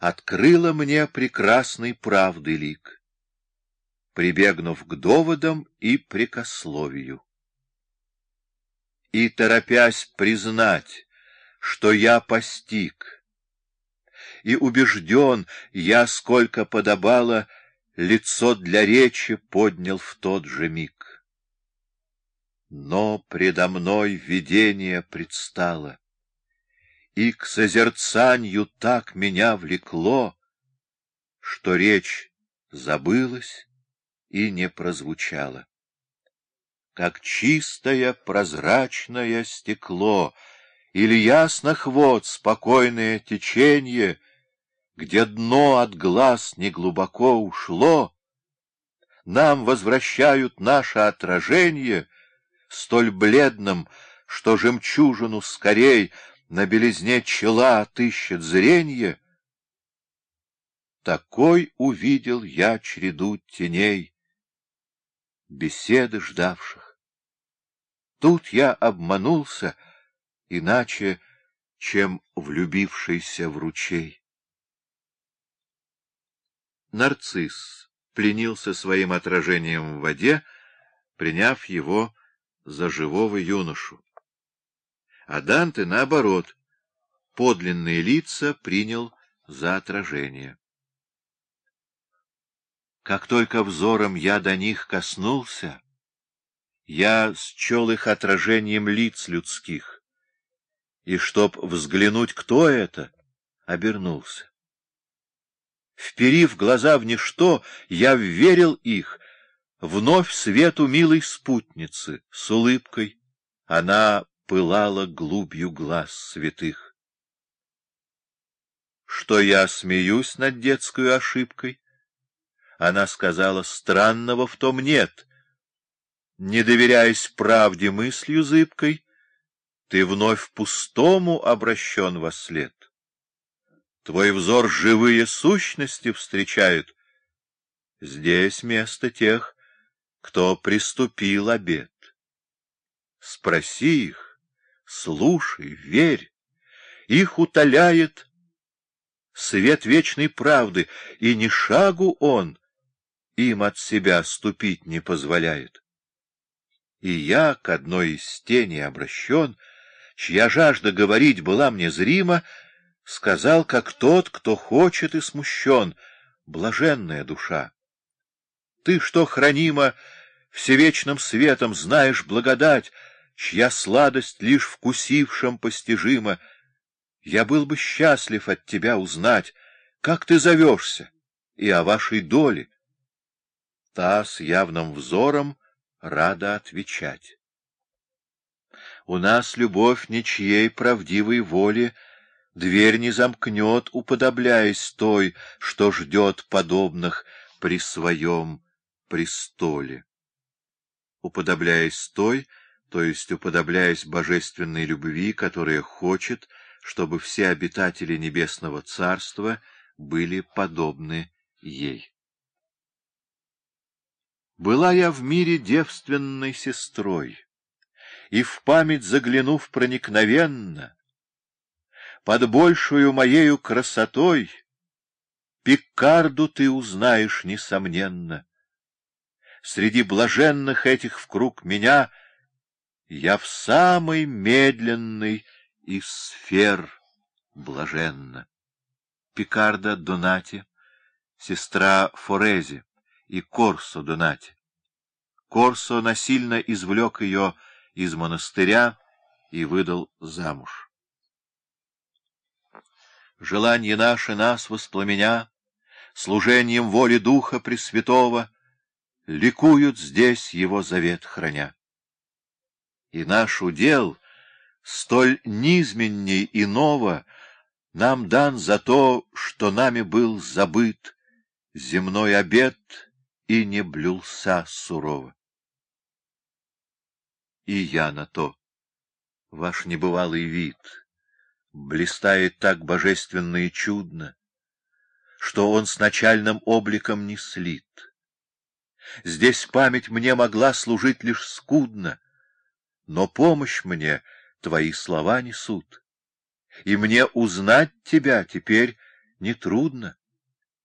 открыла мне прекрасный правды лик, прибегнув к доводам и прикословию. И, торопясь признать, что я постиг, и убежден я, сколько подобало, лицо для речи поднял в тот же миг. Но предо мной видение предстало, и к созерцанию так меня влекло, что речь забылась и не прозвучала. Как чистое прозрачное стекло или ясных вод спокойное течение, где дно от глаз неглубоко ушло, нам возвращают наше отражение столь бледным, что жемчужину скорей на белизне чела отыщет зренье. Такой увидел я череду теней, беседы ждавших. Тут я обманулся, иначе, чем влюбившийся в ручей. Нарцисс пленился своим отражением в воде, приняв его за живого юношу а Данте, наоборот, подлинные лица принял за отражение. Как только взором я до них коснулся, я счел их отражением лиц людских, и, чтоб взглянуть, кто это, обернулся. Вперив глаза в ничто, я верил их, вновь свету милой спутницы, с улыбкой. Она пылала глубью глаз святых. Что я смеюсь над детской ошибкой? Она сказала, странного в том нет. Не доверяясь правде мыслью зыбкой, ты вновь пустому обращен во след. Твой взор живые сущности встречают. Здесь место тех, кто приступил обед. Спроси их, Слушай, верь, их утоляет свет вечной правды, и ни шагу он им от себя ступить не позволяет. И я к одной из теней обращен, чья жажда говорить была мне зрима, сказал, как тот, кто хочет и смущен, блаженная душа. Ты, что хранима всевечным светом, знаешь благодать, чья сладость лишь вкусившим постижима, я был бы счастлив от тебя узнать, как ты зовешься, и о вашей доле. Та с явным взором рада отвечать. У нас любовь ничьей правдивой воли дверь не замкнет, уподобляясь той, что ждет подобных при своем престоле. Уподобляясь той, то есть уподобляясь божественной любви, которая хочет, чтобы все обитатели Небесного Царства были подобны ей. Была я в мире девственной сестрой, и в память заглянув проникновенно, под большую моею красотой Пикарду ты узнаешь, несомненно. Среди блаженных этих в круг меня — я в самой медленной из сфер блаженна. Пикарда Донати, сестра Форези и Корсо Донати. Корсо насильно извлек ее из монастыря и выдал замуж. Желание наше нас воспламеня, служением воли Духа Пресвятого, ликуют здесь его завет храня и наш удел, столь низменней иного, нам дан за то, что нами был забыт земной обед и не блюлся сурово. И я на то, ваш небывалый вид, блистает так божественно и чудно, что он с начальным обликом не слит. Здесь память мне могла служить лишь скудно, но помощь мне твои слова несут, и мне узнать тебя теперь нетрудно.